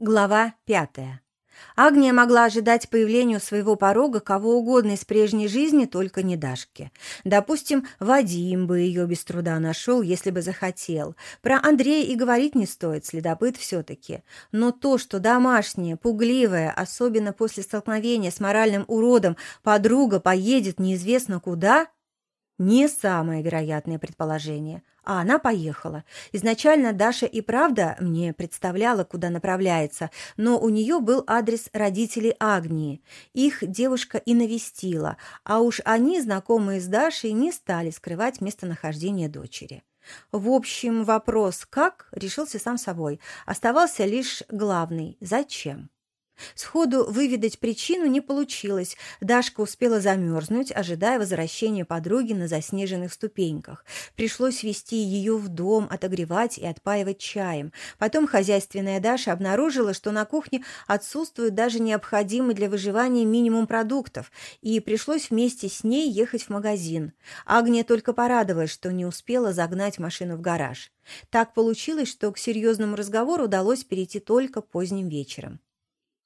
Глава пятая. Агния могла ожидать появлению своего порога кого угодно из прежней жизни, только не Дашки. Допустим, Вадим бы ее без труда нашел, если бы захотел. Про Андрея и говорить не стоит, следопыт все-таки. Но то, что домашняя, пугливая, особенно после столкновения с моральным уродом, подруга поедет неизвестно куда, не самое вероятное предположение. А она поехала. Изначально Даша и правда мне представляла, куда направляется, но у нее был адрес родителей Агнии. Их девушка и навестила, а уж они, знакомые с Дашей, не стали скрывать местонахождение дочери. В общем, вопрос «как» решился сам собой. Оставался лишь главный «зачем?». Сходу выведать причину не получилось. Дашка успела замерзнуть, ожидая возвращения подруги на заснеженных ступеньках. Пришлось вести ее в дом, отогревать и отпаивать чаем. Потом хозяйственная Даша обнаружила, что на кухне отсутствует даже необходимый для выживания минимум продуктов, и пришлось вместе с ней ехать в магазин. Агния только порадовалась, что не успела загнать машину в гараж. Так получилось, что к серьезному разговору удалось перейти только поздним вечером.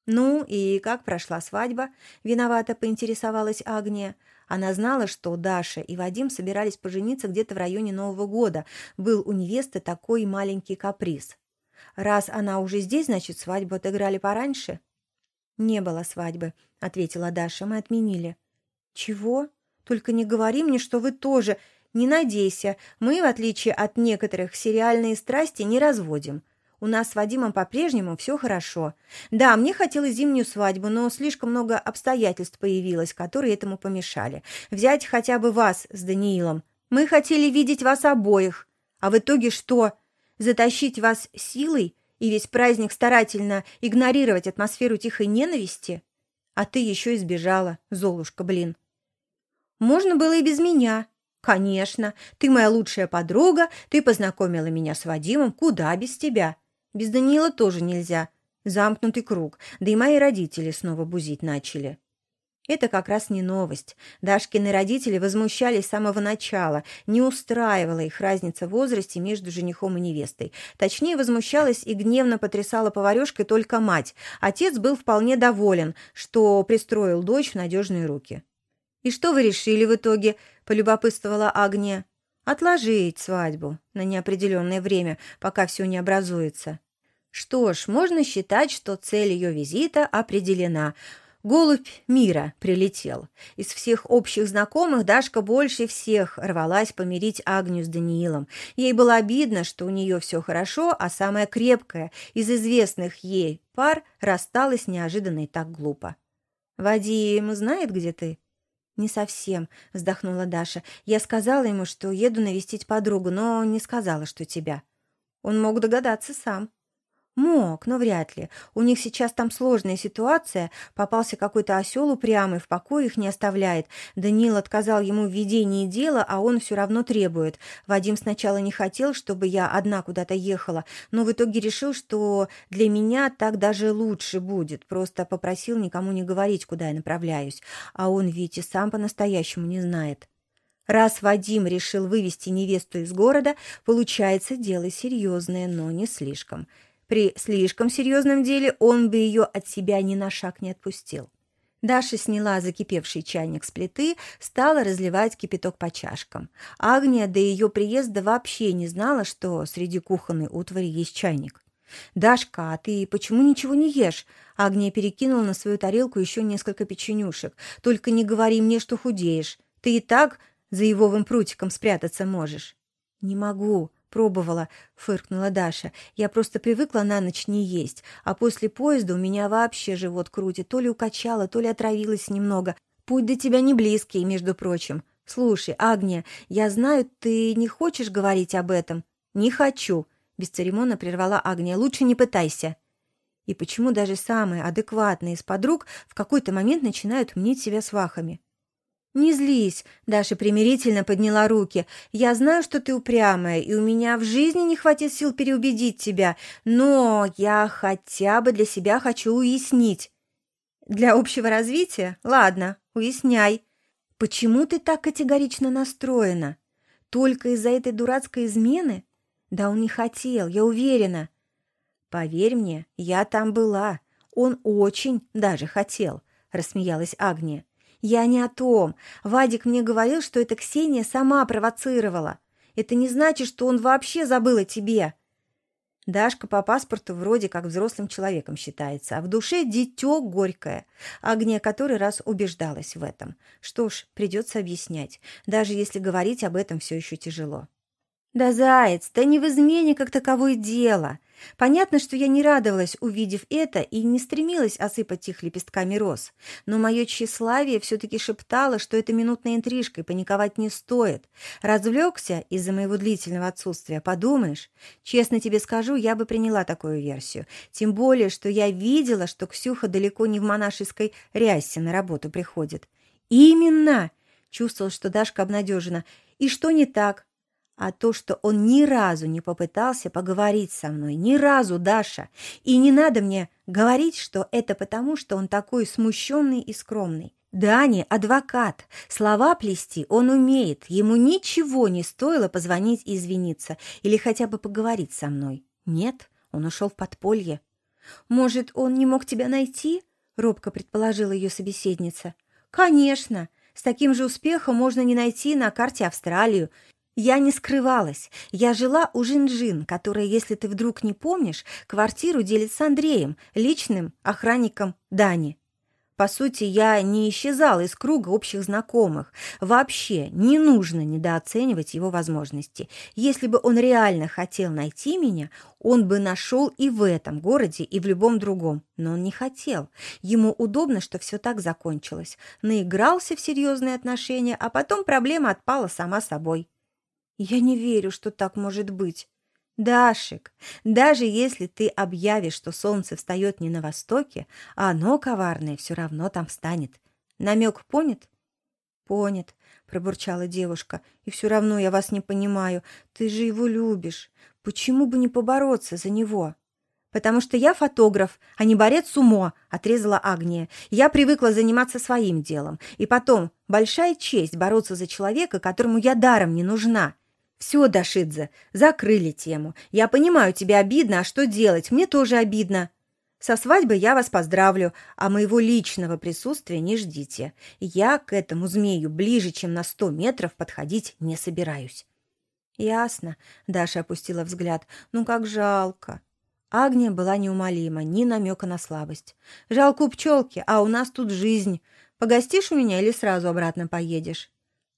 «Ну, и как прошла свадьба?» – виновато поинтересовалась Агния. Она знала, что Даша и Вадим собирались пожениться где-то в районе Нового года. Был у невесты такой маленький каприз. «Раз она уже здесь, значит, свадьбу отыграли пораньше?» «Не было свадьбы», – ответила Даша. «Мы отменили». «Чего? Только не говори мне, что вы тоже. Не надейся. Мы, в отличие от некоторых, сериальные страсти не разводим. У нас с Вадимом по-прежнему все хорошо. Да, мне хотелось зимнюю свадьбу, но слишком много обстоятельств появилось, которые этому помешали. Взять хотя бы вас с Даниилом. Мы хотели видеть вас обоих. А в итоге что? Затащить вас силой и весь праздник старательно игнорировать атмосферу тихой ненависти? А ты еще избежала, Золушка, блин. Можно было и без меня. Конечно, ты моя лучшая подруга, ты познакомила меня с Вадимом, куда без тебя. Без Даниила тоже нельзя. Замкнутый круг. Да и мои родители снова бузить начали. Это как раз не новость. Дашкины родители возмущались с самого начала. Не устраивала их разница в возрасте между женихом и невестой. Точнее, возмущалась и гневно потрясала поварешкой только мать. Отец был вполне доволен, что пристроил дочь в надежные руки. «И что вы решили в итоге?» – полюбопытствовала Агния. Отложить свадьбу на неопределенное время, пока все не образуется. Что ж, можно считать, что цель ее визита определена. Голубь мира прилетел. Из всех общих знакомых Дашка больше всех рвалась помирить Агню с Даниилом. Ей было обидно, что у нее все хорошо, а самая крепкая из известных ей пар рассталась неожиданно и так глупо. «Вадим знает, где ты?» «Не совсем», — вздохнула Даша. «Я сказала ему, что еду навестить подругу, но не сказала, что тебя». Он мог догадаться сам. Мог, но вряд ли. У них сейчас там сложная ситуация. Попался какой-то осел упрямый, в покое их не оставляет. Даниил отказал ему в ведении дела, а он все равно требует. Вадим сначала не хотел, чтобы я одна куда-то ехала, но в итоге решил, что для меня так даже лучше будет. Просто попросил никому не говорить, куда я направляюсь. А он ведь и сам по-настоящему не знает. Раз Вадим решил вывести невесту из города, получается дело серьезное, но не слишком. При слишком серьезном деле он бы ее от себя ни на шаг не отпустил. Даша сняла закипевший чайник с плиты, стала разливать кипяток по чашкам. Агния до ее приезда вообще не знала, что среди кухонной утвари есть чайник. «Дашка, а ты почему ничего не ешь?» Агния перекинула на свою тарелку еще несколько печенюшек. «Только не говори мне, что худеешь. Ты и так за ивовым прутиком спрятаться можешь». «Не могу», «Пробовала», — фыркнула Даша. «Я просто привыкла на ночь не есть, а после поезда у меня вообще живот крутит. То ли укачала, то ли отравилась немного. Путь до тебя не близкий, между прочим. Слушай, Агния, я знаю, ты не хочешь говорить об этом?» «Не хочу», — бесцеремонно прервала Агния. «Лучше не пытайся». И почему даже самые адекватные из подруг в какой-то момент начинают мнить себя свахами? «Не злись», — Даша примирительно подняла руки. «Я знаю, что ты упрямая, и у меня в жизни не хватит сил переубедить тебя, но я хотя бы для себя хочу уяснить». «Для общего развития? Ладно, уясняй. Почему ты так категорично настроена? Только из-за этой дурацкой измены? Да он не хотел, я уверена». Поверь мне, я там была. Он очень даже хотел, рассмеялась Агния. Я не о том. Вадик мне говорил, что это Ксения сама провоцировала. Это не значит, что он вообще забыл о тебе. Дашка по паспорту вроде как взрослым человеком считается, а в душе дитё горькое. Агния который раз убеждалась в этом. Что ж, придется объяснять, даже если говорить об этом все еще тяжело. «Да, заяц, да не в измене как таковое дело. Понятно, что я не радовалась, увидев это, и не стремилась осыпать их лепестками роз. Но мое тщеславие все-таки шептало, что это интрижка, и паниковать не стоит. Развлекся из-за моего длительного отсутствия, подумаешь? Честно тебе скажу, я бы приняла такую версию. Тем более, что я видела, что Ксюха далеко не в монашеской рясе на работу приходит. «Именно!» — чувствовал, что Дашка обнадежена. «И что не так? А то, что он ни разу не попытался поговорить со мной, ни разу, Даша. И не надо мне говорить, что это потому, что он такой смущенный и скромный. Дани – адвокат. Слова плести он умеет. Ему ничего не стоило позвонить и извиниться или хотя бы поговорить со мной. Нет, он ушел в подполье. «Может, он не мог тебя найти?» – робко предположила ее собеседница. «Конечно. С таким же успехом можно не найти на карте Австралию я не скрывалась. Я жила у Жинжин, которая, если ты вдруг не помнишь, квартиру делит с Андреем, личным охранником Дани. По сути, я не исчезала из круга общих знакомых. Вообще не нужно недооценивать его возможности. Если бы он реально хотел найти меня, он бы нашел и в этом городе, и в любом другом. Но он не хотел. Ему удобно, что все так закончилось. Наигрался в серьезные отношения, а потом проблема отпала сама собой. Я не верю, что так может быть. Дашик, даже если ты объявишь, что солнце встает не на востоке, а оно коварное все равно там встанет. Намек понят? Понят, пробурчала девушка. И все равно я вас не понимаю. Ты же его любишь. Почему бы не побороться за него? «Потому что я фотограф, а не борец с умо», — отрезала Агния. «Я привыкла заниматься своим делом. И потом, большая честь бороться за человека, которому я даром не нужна. «Все, Дашидзе, закрыли тему. Я понимаю, тебе обидно, а что делать? Мне тоже обидно. Со свадьбы я вас поздравлю, а моего личного присутствия не ждите. Я к этому змею ближе, чем на сто метров подходить не собираюсь». «Ясно», — Даша опустила взгляд. «Ну как жалко». Агния была неумолима, ни намека на слабость. «Жалко у пчелки, а у нас тут жизнь. Погостишь у меня или сразу обратно поедешь?»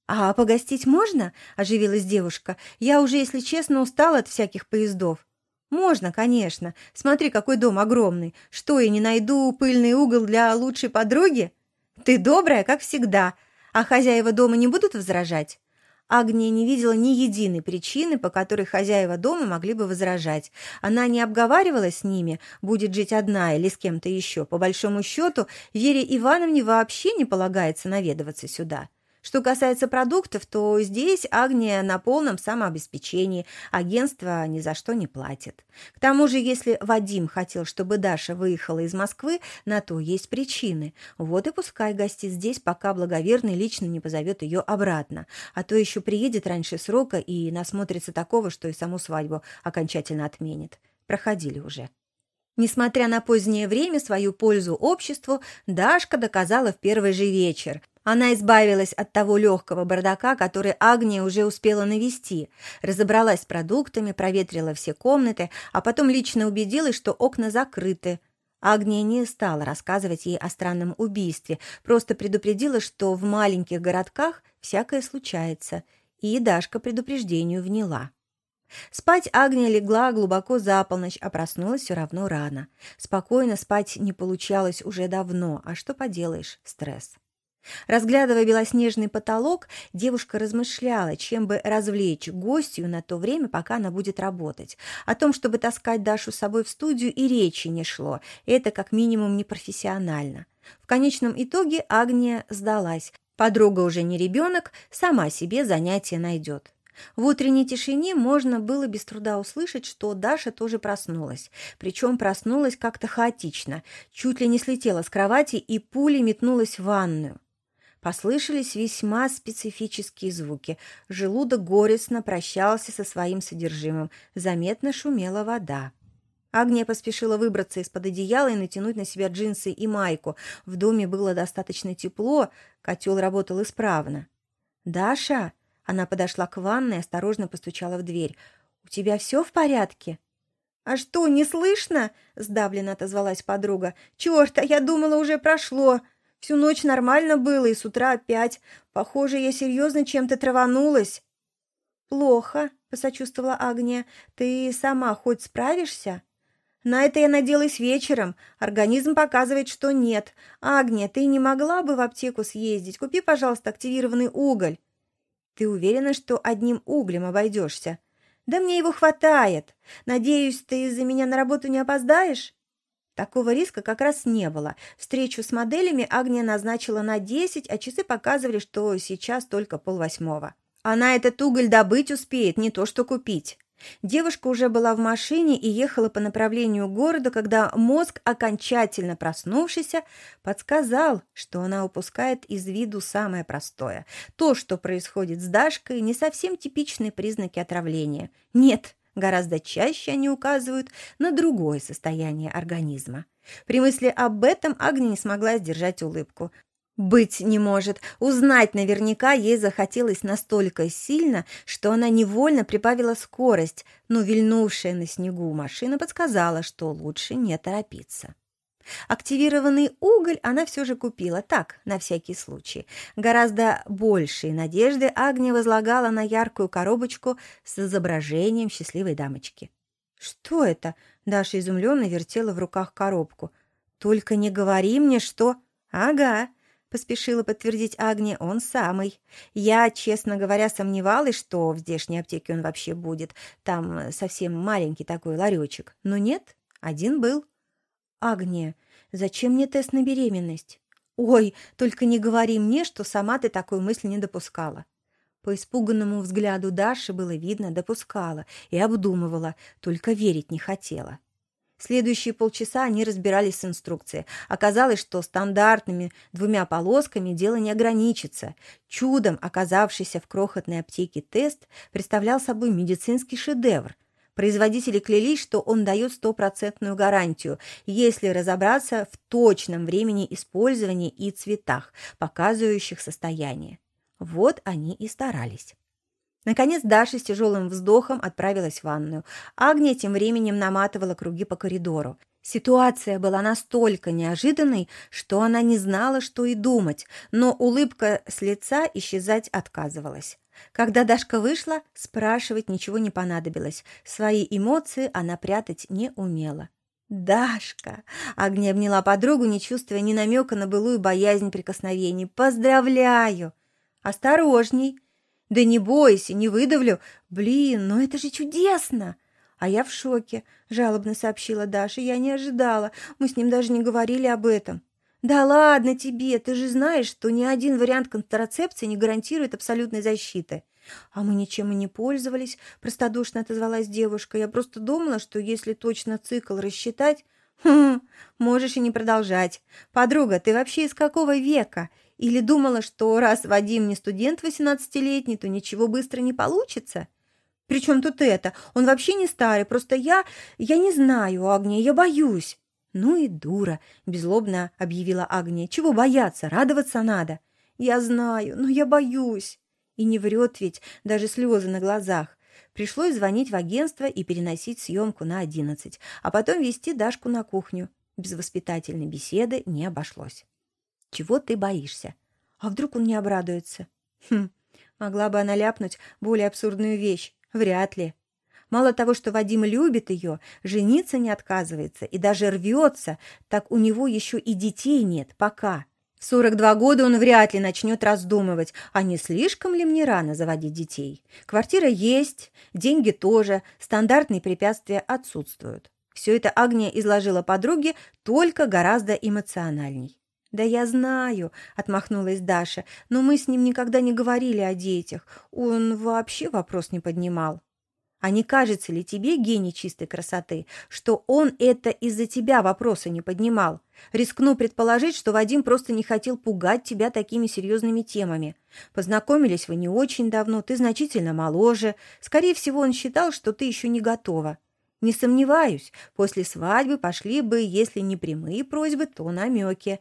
«А погостить можно?» – оживилась девушка. «Я уже, если честно, устала от всяких поездов». «Можно, конечно. Смотри, какой дом огромный. Что, я не найду пыльный угол для лучшей подруги?» «Ты добрая, как всегда. А хозяева дома не будут возражать?» Агния не видела ни единой причины, по которой хозяева дома могли бы возражать. Она не обговаривала с ними, будет жить одна или с кем-то еще. По большому счету, Вере Ивановне вообще не полагается наведываться сюда. Что касается продуктов, то здесь Агния на полном самообеспечении, агентство ни за что не платит. К тому же, если Вадим хотел, чтобы Даша выехала из Москвы, на то есть причины. Вот и пускай гостит здесь, пока благоверный лично не позовет ее обратно. А то еще приедет раньше срока и насмотрится такого, что и саму свадьбу окончательно отменит. Проходили уже. Несмотря на позднее время, свою пользу обществу Дашка доказала в первый же вечер – она избавилась от того легкого бардака, который Агния уже успела навести, разобралась с продуктами, проветрила все комнаты, а потом лично убедилась, что окна закрыты. Агния не стала рассказывать ей о странном убийстве, просто предупредила, что в маленьких городках всякое случается, и Дашка предупреждению вняла. Спать Агния легла глубоко за полночь, а проснулась все равно рано. Спокойно спать не получалось уже давно, а что поделаешь, стресс. Разглядывая белоснежный потолок, девушка размышляла, чем бы развлечь гостью на то время, пока она будет работать. О том, чтобы таскать Дашу с собой в студию, и речи не шло. Это как минимум непрофессионально. В конечном итоге Агния сдалась. Подруга уже не ребенок, сама себе занятие найдет. В утренней тишине можно было без труда услышать, что Даша тоже проснулась. Причем проснулась как-то хаотично. Чуть ли не слетела с кровати и пулей метнулась в ванную. Послышались весьма специфические звуки. Желудок горестно прощался со своим содержимым. Заметно шумела вода. Агния поспешила выбраться из-под одеяла и натянуть на себя джинсы и майку. В доме было достаточно тепло, котел работал исправно. «Даша!» Она подошла к ванной и осторожно постучала в дверь. «У тебя все в порядке?» «А что, не слышно?» — сдавленно отозвалась подруга. «Черт, а я думала, уже прошло. Всю ночь нормально было, и с утра опять. Похоже, я серьезно чем-то траванулась». «Плохо», — посочувствовала Агния. «Ты сама хоть справишься?» «На это я надеялась вечером. Организм показывает, что нет. Агния, ты не могла бы в аптеку съездить? Купи, пожалуйста, активированный уголь». «Ты уверена, что одним углем обойдешься?» «Да мне его хватает. Надеюсь, ты из-за меня на работу не опоздаешь?» Такого риска как раз не было. Встречу с моделями Агния назначила на 10, а часы показывали, что сейчас только полвосьмого. Она этот уголь добыть успеет, не то что купить. Девушка уже была в машине и ехала по направлению к городу, когда мозг, окончательно проснувшийся, подсказал, что она упускает из виду самое простое. То, что происходит с Дашкой, не совсем типичные признаки отравления. Нет, гораздо чаще они указывают на другое состояние организма. При мысли об этом Агния не смогла сдержать улыбку. Быть не может. Узнать наверняка ей захотелось настолько сильно, что она невольно прибавила скорость, но вильнувшая на снегу машина подсказала, что лучше не торопиться. Активированный уголь она все же купила, так, на всякий случай. Гораздо большие надежды Агния возлагала на яркую коробочку с изображением счастливой дамочки. «Что это?» — Даша изумленно вертела в руках коробку. «Только не говори мне, что...» «Ага, поспешила подтвердить Агния, он самый. Я, честно говоря, сомневалась, что в здешней аптеке он вообще будет. Там совсем маленький такой ларечек. Но нет, один был. Агния, зачем мне тест на беременность? Ой, только не говори мне, что сама ты такой мысли не допускала. По испуганному взгляду Даши было видно, допускала и обдумывала, только верить не хотела. Следующие полчаса они разбирались с инструкцией. Оказалось, что стандартными двумя полосками дело не ограничится. Чудом оказавшийся в крохотной аптеке тест представлял собой медицинский шедевр. Производители клялись, что он дает стопроцентную гарантию, если разобраться в точном времени использования и цветах, показывающих состояние. Вот они и старались. Наконец Даша с тяжелым вздохом отправилась в ванную. Агния тем временем наматывала круги по коридору. Ситуация была настолько неожиданной, что она не знала, что и думать, но улыбка с лица исчезать отказывалась. Когда Дашка вышла, спрашивать ничего не понадобилось. Свои эмоции она прятать не умела. «Дашка!» — Агния обняла подругу, не чувствуя ни намека на былую боязнь прикосновений. «Поздравляю!» «Осторожней!» «Да не бойся, не выдавлю. Блин, ну это же чудесно!» «А я в шоке», — жалобно сообщила Даша. «Я не ожидала. Мы с ним даже не говорили об этом». «Да ладно тебе, ты же знаешь, что ни один вариант контрацепции не гарантирует абсолютной защиты». «А мы ничем и не пользовались», — простодушно отозвалась девушка. «Я просто думала, что если точно цикл рассчитать...» «Хм, можешь и не продолжать. Подруга, ты вообще из какого века? Или думала, что раз Вадим не студент восемнадцатилетний, то ничего быстро не получится? Причем тут это? Он вообще не старый, просто я... Я не знаю, Агния, я боюсь. Ну и дура, безлобно объявила Агния. Чего бояться? Радоваться надо. Я знаю, но я боюсь. И не врет ведь, даже слезы на глазах. Пришлось звонить в агентство и переносить съемку на одиннадцать, а потом вести Дашку на кухню. Без воспитательной беседы не обошлось. Чего ты боишься? А вдруг он не обрадуется? Хм, могла бы она ляпнуть более абсурдную вещь. Вряд ли. Мало того, что Вадим любит ее, жениться не отказывается и даже рвется, так у него еще и детей нет, пока. В 42 года он вряд ли начнет раздумывать, а не слишком ли мне рано заводить детей. Квартира есть, деньги тоже, стандартные препятствия отсутствуют. Все это Агния изложила подруге только гораздо эмоциональней. «Да я знаю», — отмахнулась Даша, «но мы с ним никогда не говорили о детях. Он вообще вопрос не поднимал». «А не кажется ли тебе, гений чистой красоты, что он это из-за тебя вопроса не поднимал? Рискну предположить, что Вадим просто не хотел пугать тебя такими серьезными темами. Познакомились вы не очень давно, ты значительно моложе. Скорее всего, он считал, что ты еще не готова». Не сомневаюсь, после свадьбы пошли бы, если не прямые просьбы, то намеки.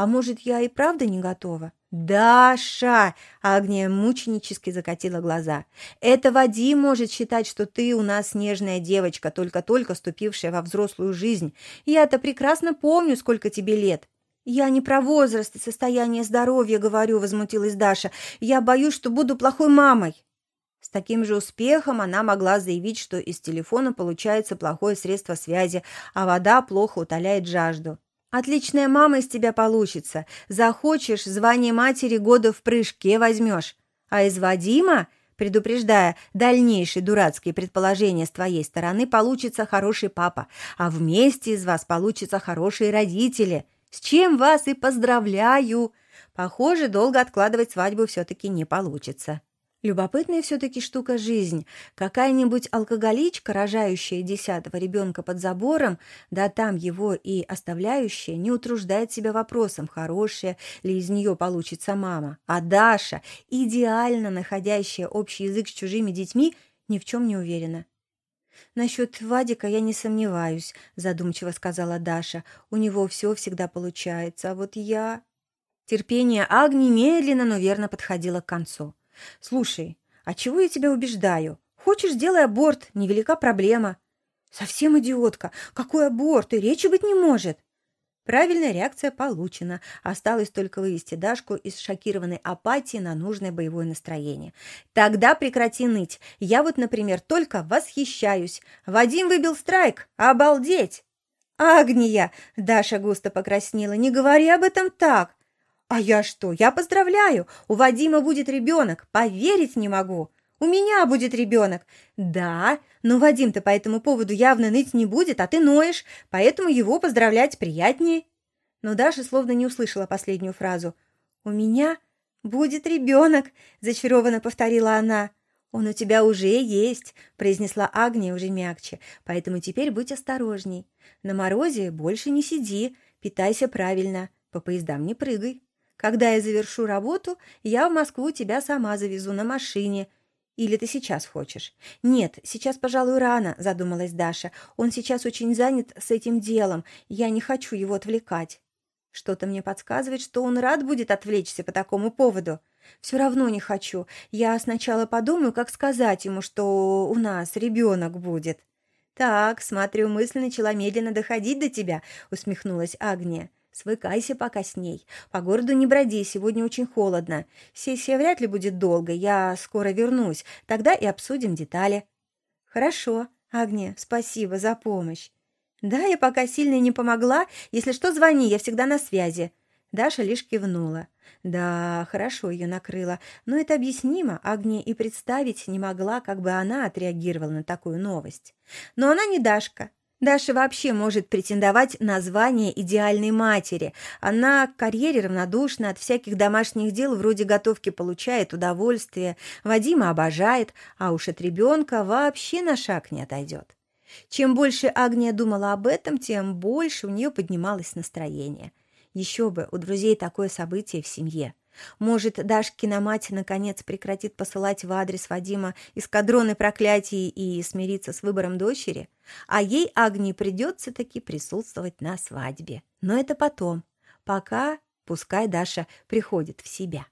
А может, я и правда не готова? «Даша!» — Агния мученически закатила глаза. «Это Вадим может считать, что ты у нас нежная девочка, только-только ступившая во взрослую жизнь. Я-то прекрасно помню, сколько тебе лет». «Я не про возраст и состояние здоровья говорю», — возмутилась Даша. «Я боюсь, что буду плохой мамой». С таким же успехом она могла заявить, что из телефона получается плохое средство связи, а вода плохо утоляет жажду. «Отличная мама из тебя получится. Захочешь, звание матери года в прыжке возьмешь. А из Вадима, предупреждая дальнейшие дурацкие предположения с твоей стороны, получится хороший папа, а вместе из вас получатся хорошие родители. С чем вас и поздравляю! Похоже, долго откладывать свадьбу все-таки не получится». Любопытная все-таки штука жизнь. Какая-нибудь алкоголичка, рожающая десятого ребенка под забором, да там его и оставляющая, не утруждает себя вопросом, хорошая ли из нее получится мама. А Даша, идеально находящая общий язык с чужими детьми, ни в чем не уверена. «Насчет Вадика я не сомневаюсь», — задумчиво сказала Даша. «У него все всегда получается, а вот я...» Терпение Агни медленно, но верно подходило к концу. «Слушай, а чего я тебя убеждаю? Хочешь, сделай аборт, невелика проблема». «Совсем идиотка! Какой аборт? И речи быть не может!» Правильная реакция получена. Осталось только вывести Дашку из шокированной апатии на нужное боевое настроение. Тогда прекрати ныть. Я вот, например, только восхищаюсь. Вадим выбил страйк. Обалдеть! Агния! Даша густо покраснела. Не говори об этом так. «А я что? Я поздравляю! У Вадима будет ребенок! Поверить не могу! У меня будет ребенок! Да, но Вадим-то по этому поводу явно ныть не будет, а ты ноешь, поэтому его поздравлять приятнее!» Но Даша словно не услышала последнюю фразу. «У меня будет ребенок!» – зачарованно повторила она. «Он у тебя уже есть», – произнесла Агния уже мягче, «поэтому теперь будь осторожней. На морозе больше не сиди, питайся правильно, по поездам не прыгай». Когда я завершу работу, я в Москву тебя сама завезу на машине. Или ты сейчас хочешь? Нет, сейчас, пожалуй, рано, задумалась Даша. Он сейчас очень занят с этим делом. Я не хочу его отвлекать. Что-то мне подсказывает, что он рад будет отвлечься по такому поводу. Все равно не хочу. Я сначала подумаю, как сказать ему, что у нас ребенок будет. Так, смотрю, мысль начала медленно доходить до тебя, усмехнулась Агния. Свыкайся пока с ней. По городу не броди, сегодня очень холодно. Сессия вряд ли будет долго, я скоро вернусь. Тогда и обсудим детали. Хорошо, Агния, спасибо за помощь. Да, я пока сильно не помогла. Если что, звони, я всегда на связи. Даша лишь кивнула. Да, хорошо ее накрыло, но это объяснимо. Агния и представить не могла, как бы она отреагировала на такую новость. Но она не Дашка. Даша вообще может претендовать на звание идеальной матери. Она к карьере равнодушна, от всяких домашних дел вроде готовки получает удовольствие, Вадима обожает, а уж от ребенка вообще на шаг не отойдет. Чем больше Агния думала об этом, тем больше у нее поднималось настроение. Еще бы, у друзей такое событие в семье. Может, Дашкина мать наконец прекратит посылать в адрес Вадима эскадроны проклятий и смириться с выбором дочери? А ей, Агнии, придется таки присутствовать на свадьбе. Но это потом. Пока пускай Даша приходит в себя.